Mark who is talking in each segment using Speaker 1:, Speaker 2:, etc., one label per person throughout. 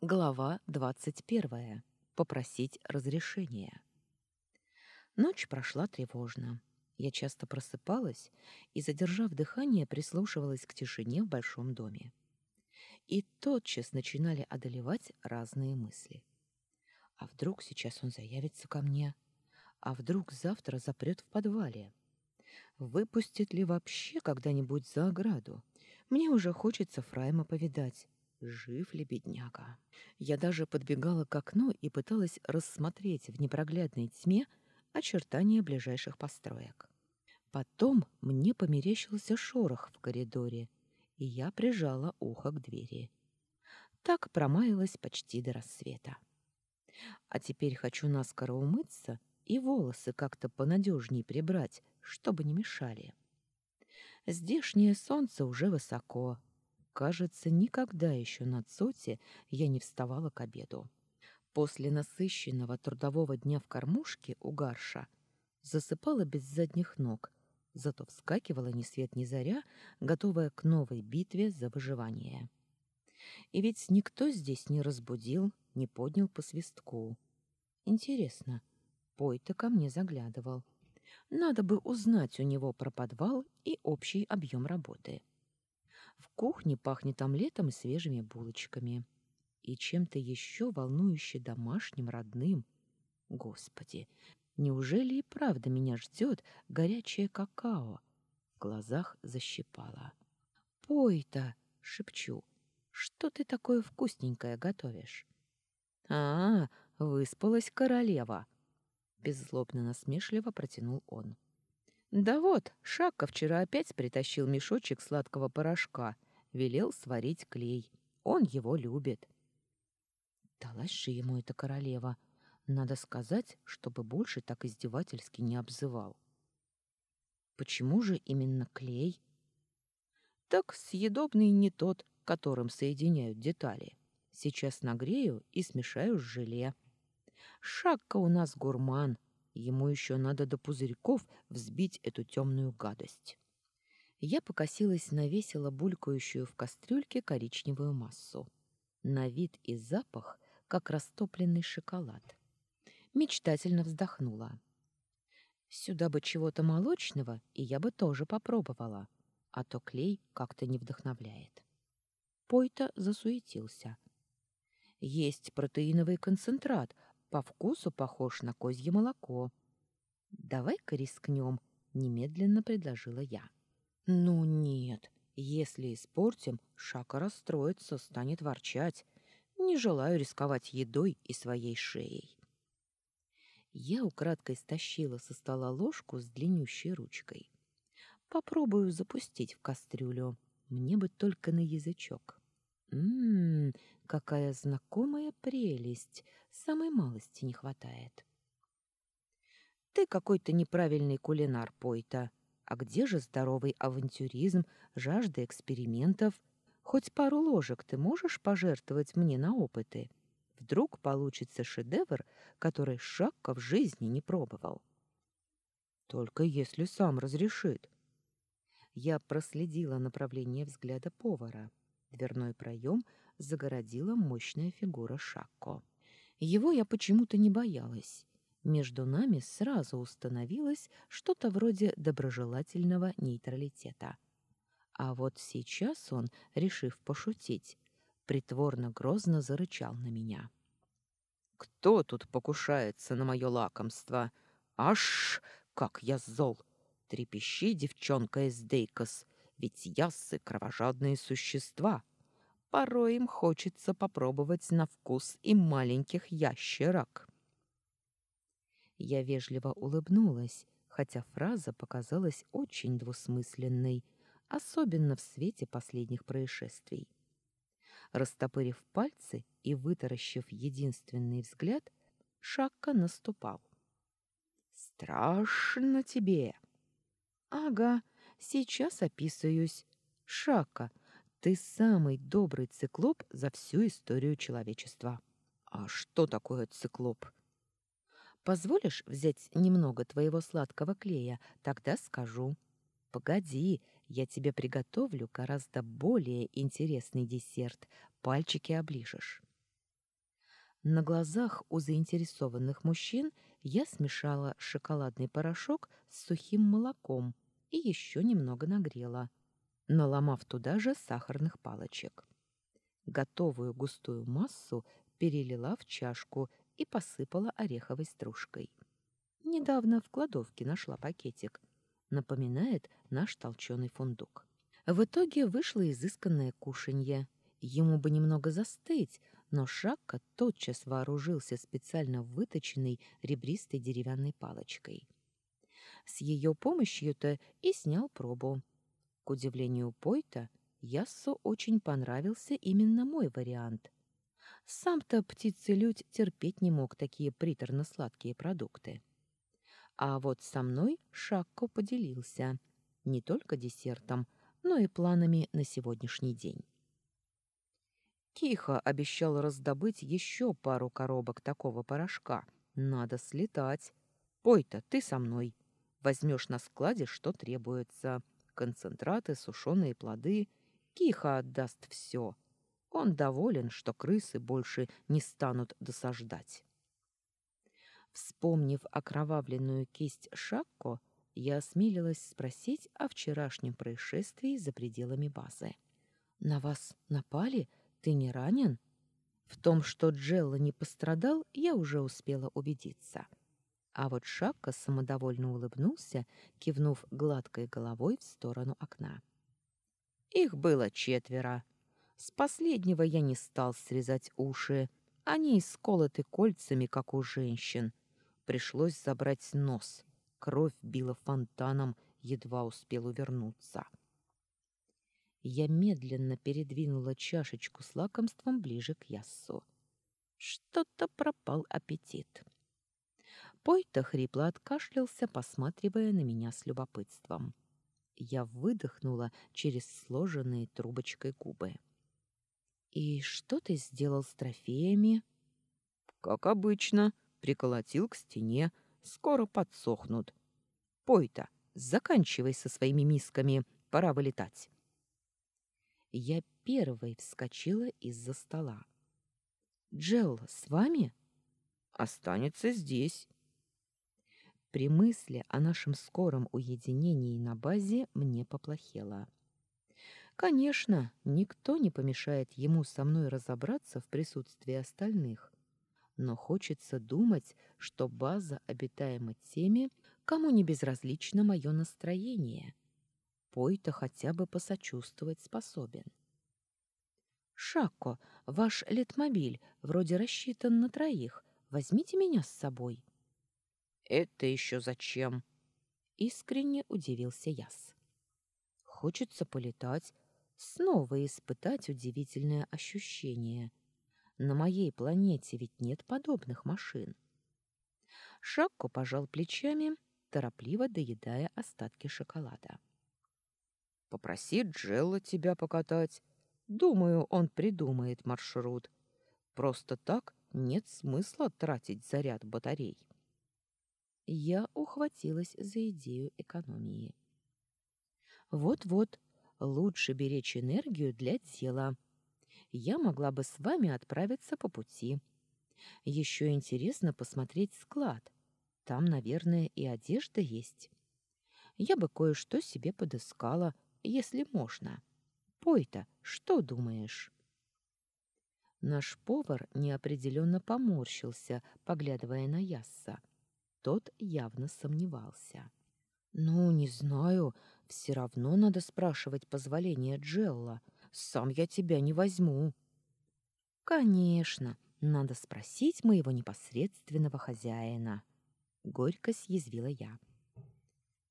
Speaker 1: Глава двадцать первая. Попросить разрешения. Ночь прошла тревожно. Я часто просыпалась и, задержав дыхание, прислушивалась к тишине в большом доме. И тотчас начинали одолевать разные мысли. А вдруг сейчас он заявится ко мне? А вдруг завтра запрет в подвале? Выпустит ли вообще когда-нибудь за ограду? Мне уже хочется Фрайма повидать. Жив ли бедняга? Я даже подбегала к окну и пыталась рассмотреть в непроглядной тьме очертания ближайших построек. Потом мне померещился шорох в коридоре, и я прижала ухо к двери. Так промаялась почти до рассвета. А теперь хочу наскоро умыться и волосы как-то понадежней прибрать, чтобы не мешали. Здешнее солнце уже высоко, Кажется, никогда еще на Цоте я не вставала к обеду. После насыщенного трудового дня в кормушке у Гарша засыпала без задних ног, зато вскакивала ни свет ни заря, готовая к новой битве за выживание. И ведь никто здесь не разбудил, не поднял по свистку. Интересно, Пой-то ко мне заглядывал. Надо бы узнать у него про подвал и общий объем работы. В кухне пахнет омлетом и свежими булочками. И чем-то еще волнующе домашним, родным. Господи, неужели и правда меня ждет горячее какао? В глазах защипало. «Пой-то!» — шепчу. «Что ты такое вкусненькое готовишь?» «А, выспалась королева!» Беззлобно насмешливо протянул он. Да вот, Шакка вчера опять притащил мешочек сладкого порошка, велел сварить клей. Он его любит. Далась же ему эта королева. Надо сказать, чтобы больше так издевательски не обзывал. Почему же именно клей? Так съедобный не тот, которым соединяют детали. Сейчас нагрею и смешаю с желе. Шакка у нас гурман, Ему еще надо до пузырьков взбить эту темную гадость. Я покосилась на весело булькающую в кастрюльке коричневую массу. На вид и запах, как растопленный шоколад. Мечтательно вздохнула. Сюда бы чего-то молочного, и я бы тоже попробовала, а то клей как-то не вдохновляет. Пойта засуетился. Есть протеиновый концентрат, по вкусу похож на козье молоко. Давай-ка рискнем, немедленно предложила я. Ну нет, если испортим, Шака расстроится, станет ворчать. Не желаю рисковать едой и своей шеей. Я украдкой стащила со стола ложку с длиннющей ручкой. Попробую запустить в кастрюлю. Мне бы только на язычок. Ммм, какая знакомая прелесть! Самой малости не хватает. Ты какой-то неправильный кулинар, Пойта. А где же здоровый авантюризм, жажда экспериментов? Хоть пару ложек ты можешь пожертвовать мне на опыты? Вдруг получится шедевр, который Шакка в жизни не пробовал. Только если сам разрешит. Я проследила направление взгляда повара. Дверной проем загородила мощная фигура Шакко. Его я почему-то не боялась. Между нами сразу установилось что-то вроде доброжелательного нейтралитета. А вот сейчас он, решив пошутить, притворно грозно зарычал на меня. «Кто тут покушается на мое лакомство? Аж, как я зол! Трепещи, девчонка из Дейкос, ведь яссы — кровожадные существа!» Порой им хочется попробовать на вкус и маленьких ящерок. Я вежливо улыбнулась, хотя фраза показалась очень двусмысленной, особенно в свете последних происшествий. Растопырив пальцы и вытаращив единственный взгляд, Шакка наступал. «Страшно тебе!» «Ага, сейчас описываюсь. Шака, ты самый добрый циклоп за всю историю человечества. А что такое циклоп? Позволишь взять немного твоего сладкого клея, тогда скажу. Погоди, я тебе приготовлю гораздо более интересный десерт. Пальчики оближешь. На глазах у заинтересованных мужчин я смешала шоколадный порошок с сухим молоком и еще немного нагрела, наломав туда же сахарных палочек. Готовую густую массу перелила в чашку и посыпала ореховой стружкой. Недавно в кладовке нашла пакетик. Напоминает наш толченый фундук. В итоге вышло изысканное кушанье. Ему бы немного застыть, но Шакка тотчас вооружился специально выточенной ребристой деревянной палочкой. С ее помощью-то и снял пробу. К удивлению Пойта, Яссу очень понравился именно мой вариант. Сам-то птицелюдь терпеть не мог такие приторно-сладкие продукты. А вот со мной Шакко поделился не только десертом, но и планами на сегодняшний день. Киха обещал раздобыть еще пару коробок такого порошка. Надо слетать. Пой-то, ты со мной. Возьмешь на складе, что требуется. Концентраты, сушеные плоды. Киха отдаст все. Он доволен, что крысы больше не станут досаждать. Вспомнив окровавленную кисть Шакко, я осмелилась спросить о вчерашнем происшествии за пределами базы. «На вас напали?» Ты не ранен? В том, что Джелла не пострадал, я уже успела убедиться. А вот Шакка самодовольно улыбнулся, кивнув гладкой головой в сторону окна. Их было четверо. С последнего я не стал срезать уши. Они исколоты кольцами, как у женщин. Пришлось забрать нос. Кровь била фонтаном, едва успел увернуться. Я медленно передвинула чашечку с лакомством ближе к Яссу. Что-то пропал аппетит. Пойта хрипло откашлялся, посматривая на меня с любопытством. Я выдохнула через сложенные трубочкой губы. «И что ты сделал с трофеями?» «Как обычно. Приколотил к стене. Скоро подсохнут. Пойта, заканчивай со своими мисками. Пора вылетать» я первой вскочила из-за стола. «Джелл с вами?» «Останется здесь». При мысли о нашем скором уединении на базе мне поплохело. Конечно, никто не помешает ему со мной разобраться в присутствии остальных, но хочется думать, что база обитаема теми, кому не безразлично мое настроение — Пой-то хотя бы посочувствовать способен. «Шако, ваш летмобиль вроде рассчитан на троих. Возьмите меня с собой». «Это еще зачем?» Искренне удивился Яс. «Хочется полетать, снова испытать удивительное ощущение. На моей планете ведь нет подобных машин». Шакко пожал плечами, торопливо доедая остатки шоколада. Попроси Джелла тебя покатать. Думаю, он придумает маршрут. Просто так нет смысла тратить заряд батарей. Я ухватилась за идею экономии. Вот-вот, лучше беречь энергию для дела. Я могла бы с вами отправиться по пути. Еще интересно посмотреть склад. Там, наверное, и одежда есть. Я бы кое-что себе подыскала, если можно. Пой-то, что думаешь?» Наш повар неопределенно поморщился, поглядывая на Ясса. Тот явно сомневался. «Ну, не знаю, все равно надо спрашивать позволения Джелла. Сам я тебя не возьму». «Конечно, надо спросить моего непосредственного хозяина», — горько съязвила я.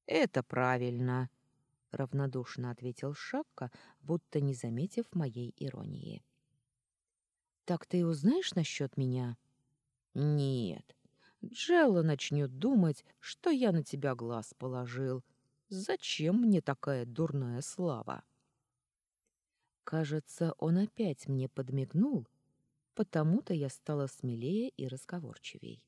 Speaker 1: «Это правильно», — равнодушно ответил Шакка, будто не заметив моей иронии. «Так ты узнаешь насчет меня?» «Нет. Джелла начнет думать, что я на тебя глаз положил. Зачем мне такая дурная слава?» Кажется, он опять мне подмигнул, потому-то я стала смелее и разговорчивей.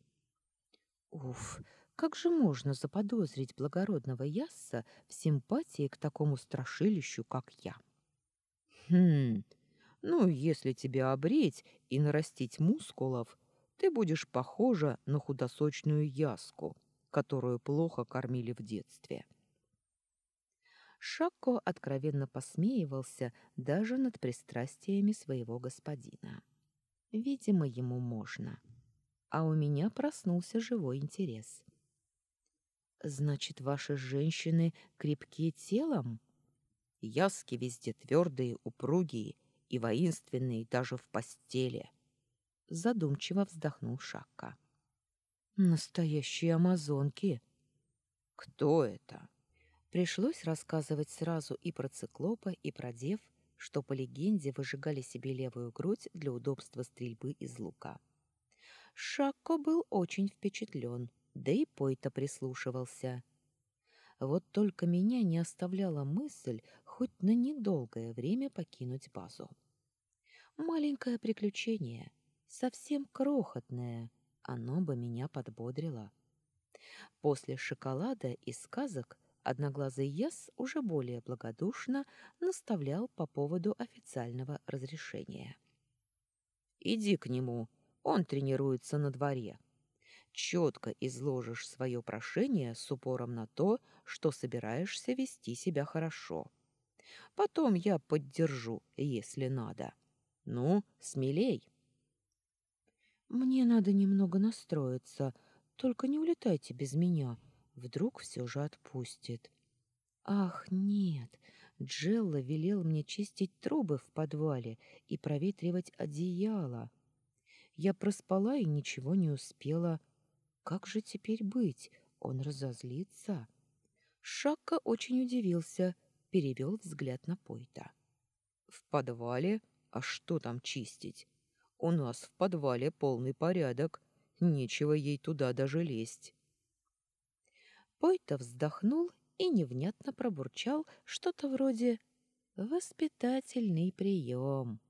Speaker 1: «Уф, как же можно заподозрить благородного Ясса в симпатии к такому страшилищу, как я? Хм, ну, если тебя обреть и нарастить мускулов, ты будешь похожа на худосочную яску, которую плохо кормили в детстве. Шакко откровенно посмеивался даже над пристрастиями своего господина. Видимо, ему можно. А у меня проснулся живой интерес. «Значит, ваши женщины крепкие телом?» Яски везде твердые, упругие и воинственные даже в постели. Задумчиво вздохнул Шакка. Настоящие амазонки. Кто это? Пришлось рассказывать сразу и про циклопа, и про дев, что по легенде выжигали себе левую грудь для удобства стрельбы из лука. Шакко был очень впечатлен, да и Пойта прислушивался. Вот только меня не оставляла мысль хоть на недолгое время покинуть базу. Маленькое приключение, совсем крохотное, оно бы меня подбодрило. После шоколада и сказок Одноглазый Яс уже более благодушно наставлял по поводу официального разрешения. «Иди к нему, он тренируется на дворе. Четко изложишь свое прошение с упором на то, что собираешься вести себя хорошо. Потом я поддержу, если надо. Ну, смелей!» «Мне надо немного настроиться, только не улетайте без меня», Вдруг все же отпустит. Ах, нет, Джелла велел мне чистить трубы в подвале и проветривать одеяло. Я проспала и ничего не успела. Как же теперь быть? Он разозлится. Шакка очень удивился, перевел взгляд на Пойта. В подвале? А что там чистить? У нас в подвале полный порядок. Нечего ей туда даже лезть. Пойто вздохнул и невнятно пробурчал что-то вроде «воспитательный прием».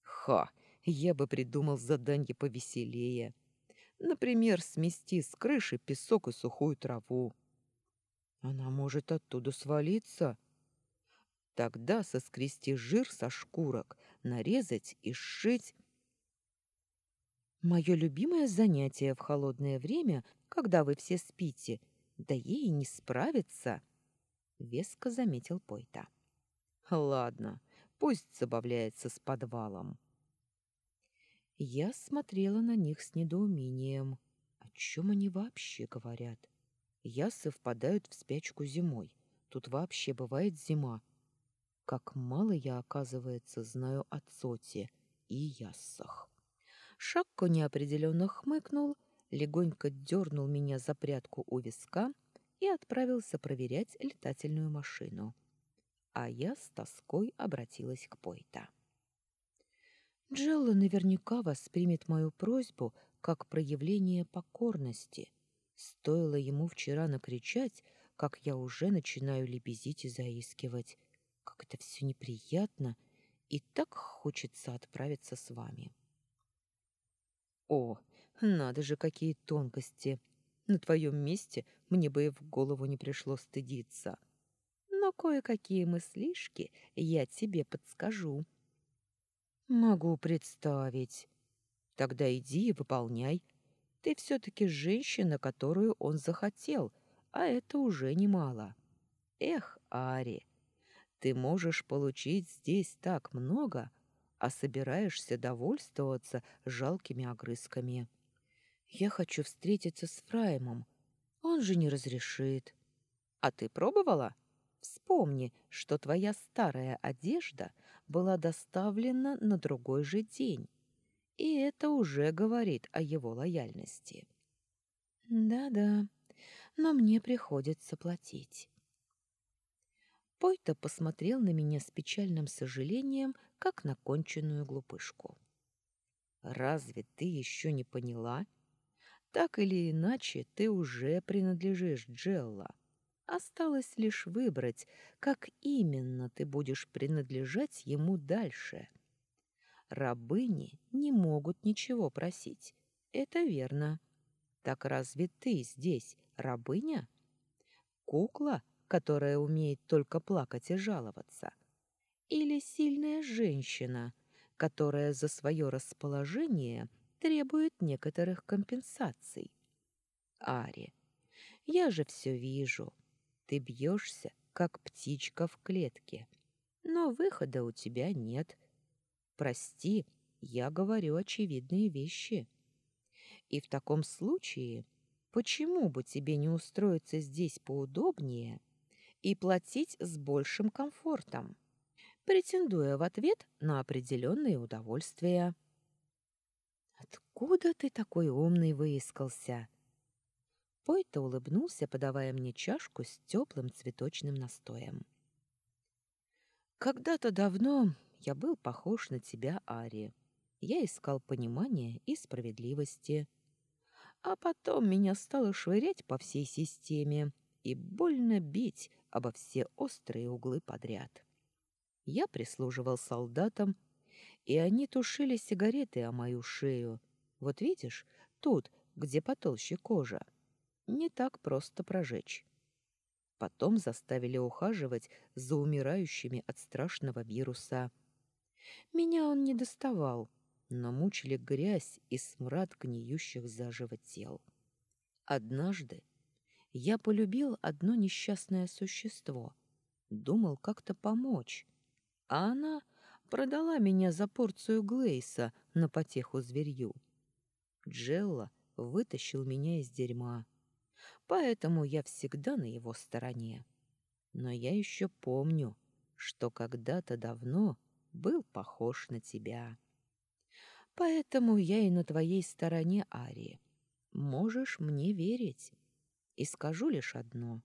Speaker 1: «Ха! Я бы придумал задание повеселее. Например, смести с крыши песок и сухую траву. Она может оттуда свалиться. Тогда соскрести жир со шкурок, нарезать и сшить. Мое любимое занятие в холодное время, когда вы все спите — да ей не справиться, — веско заметил Пойта. — Ладно, пусть забавляется с подвалом. Я смотрела на них с недоумением. О чем они вообще говорят? Ясы впадают в спячку зимой. Тут вообще бывает зима. Как мало я, оказывается, знаю о Цоте и Яссах. Шакко неопределенно хмыкнул легонько дернул меня за прядку у виска и отправился проверять летательную машину. А я с тоской обратилась к Пойта. Джелла наверняка воспримет мою просьбу как проявление покорности. Стоило ему вчера накричать, как я уже начинаю лебезить и заискивать. Как это все неприятно, и так хочется отправиться с вами. О, надо же, какие тонкости! На твоем месте мне бы и в голову не пришло стыдиться. Но кое-какие мыслишки я тебе подскажу. Могу представить. Тогда иди и выполняй. Ты все-таки женщина, которую он захотел, а это уже немало. Эх, Ари, ты можешь получить здесь так много, а собираешься довольствоваться жалкими огрызками. Я хочу встретиться с Фраемом. Он же не разрешит. А ты пробовала? Вспомни, что твоя старая одежда была доставлена на другой же день. И это уже говорит о его лояльности. Да-да, но мне приходится платить. Пойто посмотрел на меня с печальным сожалением, как на конченную глупышку. «Разве ты еще не поняла, так или иначе, ты уже принадлежишь Джелла. Осталось лишь выбрать, как именно ты будешь принадлежать ему дальше. Рабыни не могут ничего просить. Это верно. Так разве ты здесь рабыня? Кукла, которая умеет только плакать и жаловаться? Или сильная женщина, которая за свое расположение требует некоторых компенсаций. Ари, я же все вижу. Ты бьешься, как птичка в клетке, но выхода у тебя нет. Прости, я говорю очевидные вещи. И в таком случае, почему бы тебе не устроиться здесь поудобнее и платить с большим комфортом, претендуя в ответ на определенные удовольствия? Откуда ты такой умный выискался? Пойта улыбнулся, подавая мне чашку с теплым цветочным настоем. Когда-то давно я был похож на тебя, Ари. Я искал понимания и справедливости. А потом меня стало швырять по всей системе и больно бить обо все острые углы подряд. Я прислуживал солдатам, и они тушили сигареты о мою шею. Вот видишь, тут, где потолще кожа, не так просто прожечь. Потом заставили ухаживать за умирающими от страшного вируса. Меня он не доставал, но мучили грязь и смрад гниющих заживо тел. Однажды я полюбил одно несчастное существо, думал как-то помочь, а она продала меня за порцию Глейса на потеху зверью. Джелла вытащил меня из дерьма, поэтому я всегда на его стороне. Но я еще помню, что когда-то давно был похож на тебя. Поэтому я и на твоей стороне, Ари. Можешь мне верить. И скажу лишь одно.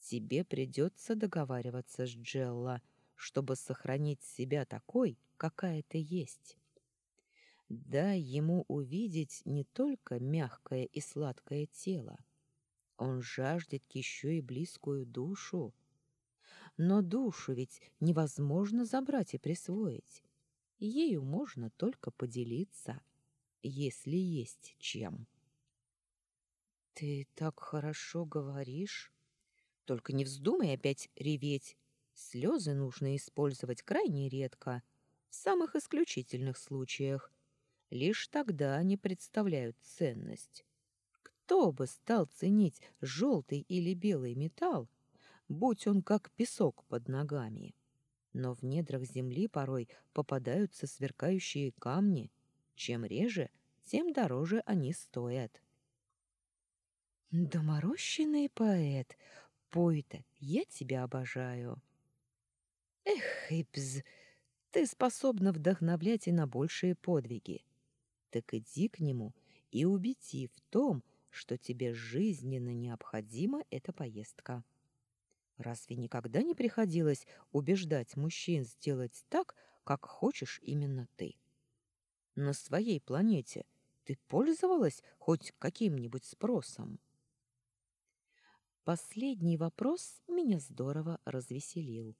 Speaker 1: Тебе придется договариваться с Джелла, чтобы сохранить себя такой, какая ты есть. Дай ему увидеть не только мягкое и сладкое тело, он жаждет еще и близкую душу. Но душу ведь невозможно забрать и присвоить. Ею можно только поделиться, если есть чем. Ты так хорошо говоришь. Только не вздумай опять реветь. Слезы нужно использовать крайне редко, в самых исключительных случаях. Лишь тогда они представляют ценность. Кто бы стал ценить желтый или белый металл, будь он как песок под ногами? Но в недрах земли порой попадаются сверкающие камни. Чем реже, тем дороже они стоят. Доморощенный поэт, пой-то, я тебя обожаю. Эх, Ипз, ты способна вдохновлять и на большие подвиги. Так иди к нему и убеди в том, что тебе жизненно необходима эта поездка. Разве никогда не приходилось убеждать мужчин сделать так, как хочешь именно ты? На своей планете ты пользовалась хоть каким-нибудь спросом? Последний вопрос меня здорово развеселил.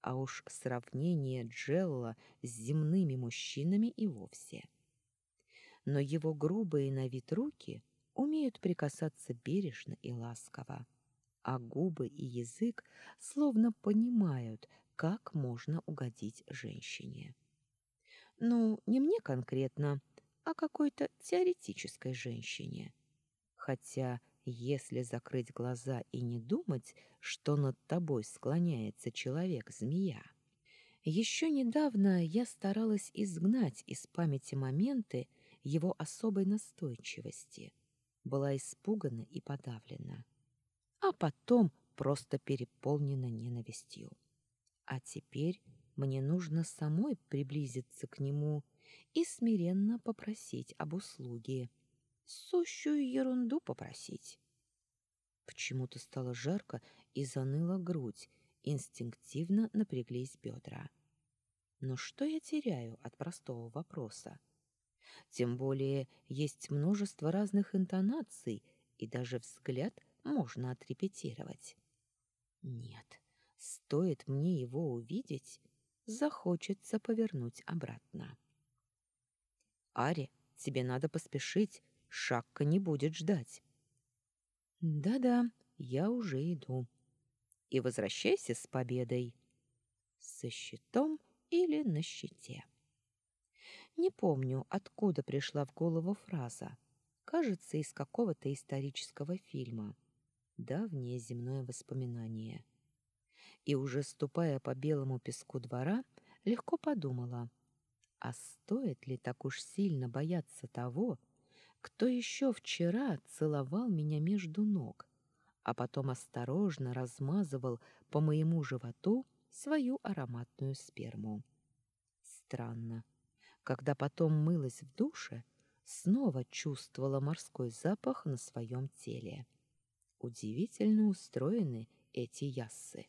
Speaker 1: А уж сравнение Джелла с земными мужчинами и вовсе. Но его грубые на вид руки умеют прикасаться бережно и ласково, а губы и язык словно понимают, как можно угодить женщине. Ну, не мне конкретно, а какой-то теоретической женщине. Хотя, если закрыть глаза и не думать, что над тобой склоняется человек-змея, еще недавно я старалась изгнать из памяти моменты его особой настойчивости, была испугана и подавлена, а потом просто переполнена ненавистью. А теперь мне нужно самой приблизиться к нему и смиренно попросить об услуге. Сущую ерунду попросить. Почему-то стало жарко и заныла грудь, инстинктивно напряглись бедра. Но что я теряю от простого вопроса? Тем более есть множество разных интонаций, и даже взгляд можно отрепетировать. Нет, стоит мне его увидеть, захочется повернуть обратно. Ари, тебе надо поспешить, Шакка не будет ждать. Да-да, я уже иду. И возвращайся с победой. Со щитом или на щите. Не помню, откуда пришла в голову фраза. Кажется, из какого-то исторического фильма. Давнее земное воспоминание. И уже ступая по белому песку двора, легко подумала, а стоит ли так уж сильно бояться того, кто еще вчера целовал меня между ног, а потом осторожно размазывал по моему животу свою ароматную сперму. Странно. Когда потом мылась в душе, снова чувствовала морской запах на своем теле. Удивительно устроены эти яссы.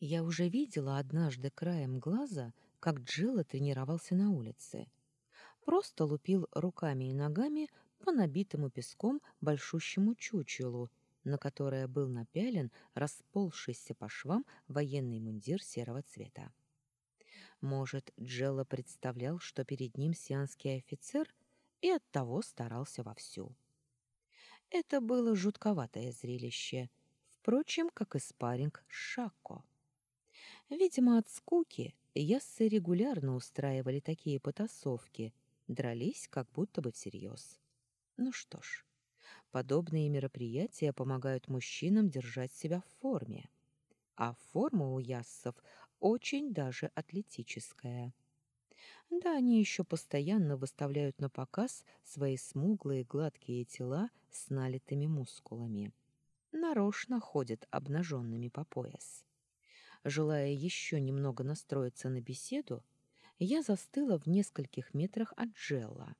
Speaker 1: Я уже видела однажды краем глаза, как Джилла тренировался на улице. Просто лупил руками и ногами по набитому песком большущему чучелу, на которое был напялен расползшийся по швам военный мундир серого цвета. Может, Джелла представлял, что перед ним сианский офицер, и оттого старался вовсю. Это было жутковатое зрелище, впрочем, как и спарринг с Шакко. Видимо, от скуки яссы регулярно устраивали такие потасовки, дрались как будто бы всерьез. Ну что ж, подобные мероприятия помогают мужчинам держать себя в форме. А форма у яссов очень даже атлетическая. Да, они еще постоянно выставляют на показ свои смуглые гладкие тела с налитыми мускулами. Нарочно ходят обнаженными по пояс. Желая еще немного настроиться на беседу, я застыла в нескольких метрах от Джелла.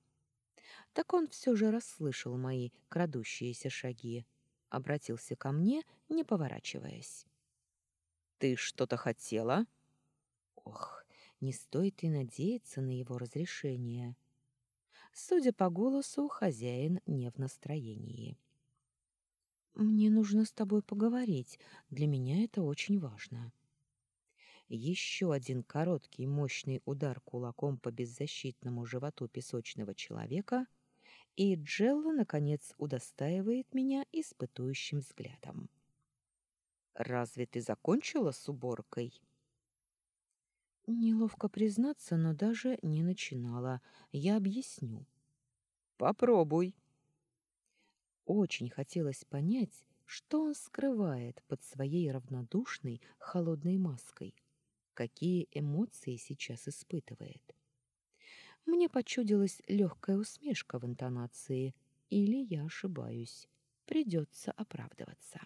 Speaker 1: Так он все же расслышал мои крадущиеся шаги, обратился ко мне, не поворачиваясь. «Ты что-то хотела?» Ох, не стоит и надеяться на его разрешение. Судя по голосу, хозяин не в настроении. «Мне нужно с тобой поговорить. Для меня это очень важно». Еще один короткий мощный удар кулаком по беззащитному животу песочного человека, и Джелла, наконец, удостаивает меня испытующим взглядом. «Разве ты закончила с уборкой?» Неловко признаться, но даже не начинала. Я объясню. «Попробуй». Очень хотелось понять, что он скрывает под своей равнодушной, холодной маской какие эмоции сейчас испытывает. Мне почудилась легкая усмешка в интонации, или я ошибаюсь. Придется оправдываться.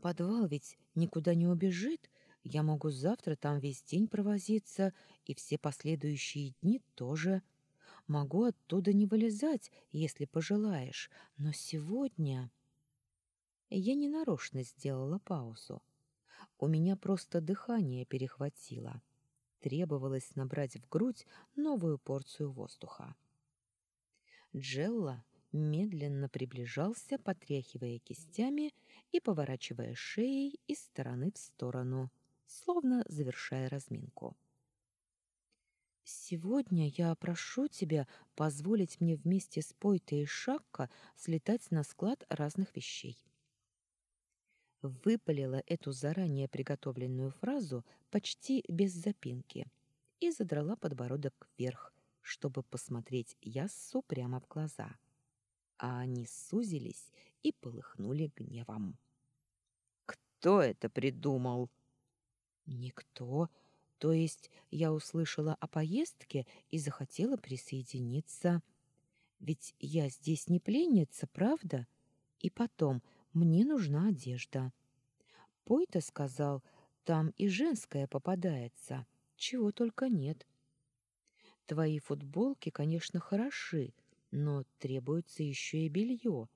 Speaker 1: Подвал ведь никуда не убежит, я могу завтра там весь день провозиться, и все последующие дни тоже. Могу оттуда не вылезать, если пожелаешь, но сегодня... Я ненарочно сделала паузу. У меня просто дыхание перехватило. Требовалось набрать в грудь новую порцию воздуха. Джелла медленно приближался, потряхивая кистями и поворачивая шеей из стороны в сторону, словно завершая разминку. «Сегодня я прошу тебя позволить мне вместе с Пойтой и Шакко слетать на склад разных вещей выпалила эту заранее приготовленную фразу почти без запинки и задрала подбородок вверх, чтобы посмотреть Яссу прямо в глаза. А они сузились и полыхнули гневом. «Кто это придумал?» «Никто. То есть я услышала о поездке и захотела присоединиться. Ведь я здесь не пленница, правда? И потом, мне нужна одежда. Пойта сказал, там и женская попадается, чего только нет. Твои футболки, конечно, хороши, но требуется еще и белье.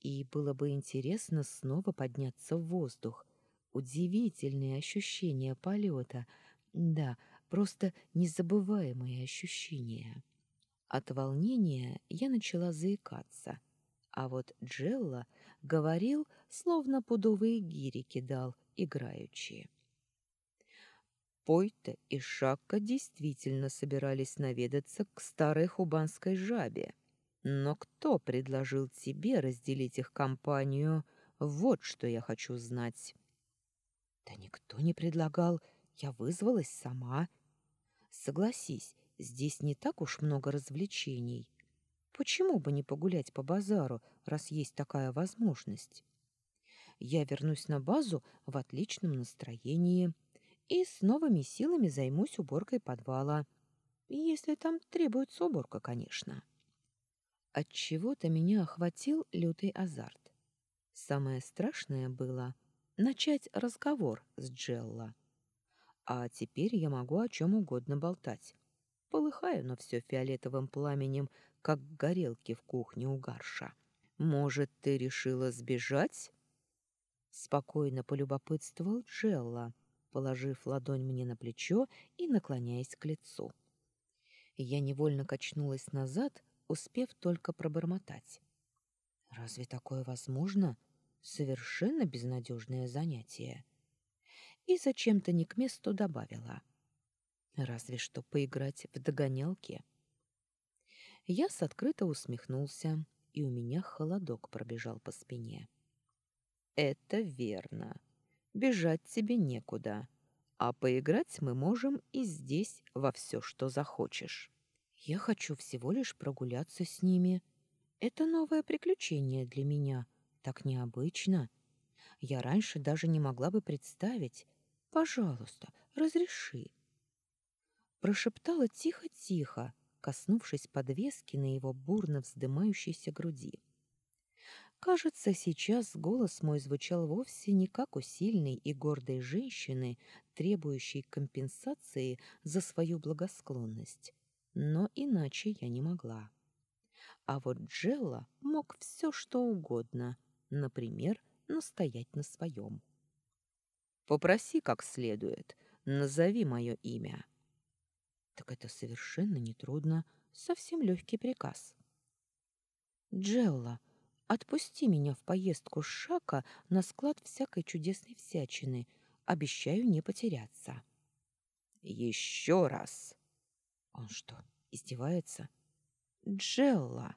Speaker 1: И было бы интересно снова подняться в воздух. Удивительные ощущения полета. Да, просто незабываемые ощущения. От волнения я начала заикаться — а вот Джелла говорил, словно пудовые гири кидал, играючи. Пойта и Шакка действительно собирались наведаться к старой хубанской жабе. Но кто предложил тебе разделить их компанию? Вот что я хочу знать. Да никто не предлагал, я вызвалась сама. Согласись, Здесь не так уж много развлечений. Почему бы не погулять по базару, раз есть такая возможность? Я вернусь на базу в отличном настроении и с новыми силами займусь уборкой подвала. Если там требуется уборка, конечно. От чего-то меня охватил лютый азарт. Самое страшное было начать разговор с Джелла. А теперь я могу о чем угодно болтать. Полыхаю на все фиолетовым пламенем, как горелки в кухне у Гарша. Может, ты решила сбежать? Спокойно полюбопытствовал Джелла, положив ладонь мне на плечо и наклоняясь к лицу. Я невольно качнулась назад, успев только пробормотать. Разве такое возможно? Совершенно безнадежное занятие. И зачем-то не к месту добавила. Разве что поиграть в догонялки. Я с открыто усмехнулся, и у меня холодок пробежал по спине. Это верно. Бежать тебе некуда. А поиграть мы можем и здесь во все, что захочешь. Я хочу всего лишь прогуляться с ними. Это новое приключение для меня. Так необычно. Я раньше даже не могла бы представить. Пожалуйста, разреши. Прошептала тихо-тихо, коснувшись подвески на его бурно вздымающейся груди. Кажется, сейчас голос мой звучал вовсе не как у сильной и гордой женщины, требующей компенсации за свою благосклонность. Но иначе я не могла. А вот Джелла мог все что угодно, например, настоять на своем. «Попроси как следует, назови мое имя». Так это совершенно нетрудно, совсем легкий приказ. «Джелла, Отпусти меня в поездку с Шака на склад всякой чудесной всячины. Обещаю не потеряться. Еще раз. Он что, издевается? Джелла.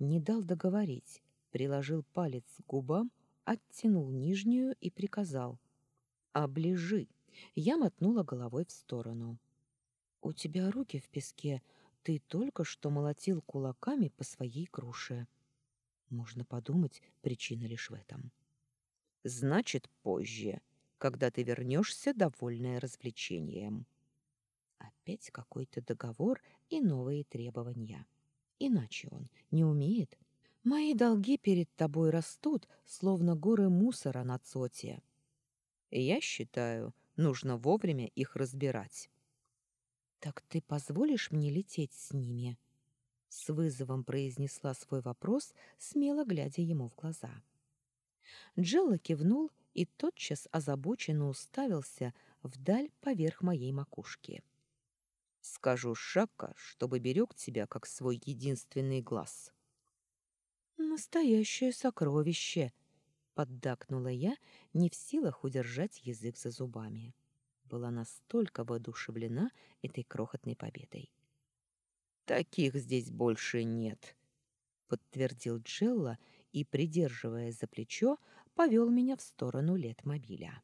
Speaker 1: Не дал договорить, приложил палец к губам, оттянул нижнюю и приказал. «Оближи!» Я мотнула головой в сторону. «У тебя руки в песке. Ты только что молотил кулаками по своей груше». Можно подумать, причина лишь в этом. Значит, позже, когда ты вернешься, довольная развлечением. Опять какой-то договор и новые требования. Иначе он не умеет. Мои долги перед тобой растут, словно горы мусора на цоте. Я считаю, нужно вовремя их разбирать. Так ты позволишь мне лететь с ними? С вызовом произнесла свой вопрос, смело глядя ему в глаза. Джелла кивнул и тотчас озабоченно уставился вдаль поверх моей макушки. «Скажу Шака, чтобы берег тебя, как свой единственный глаз». «Настоящее сокровище!» — поддакнула я, не в силах удержать язык за зубами. Была настолько воодушевлена этой крохотной победой. Таких здесь больше нет, подтвердил Джелла и, придерживая за плечо, повел меня в сторону летмобиля.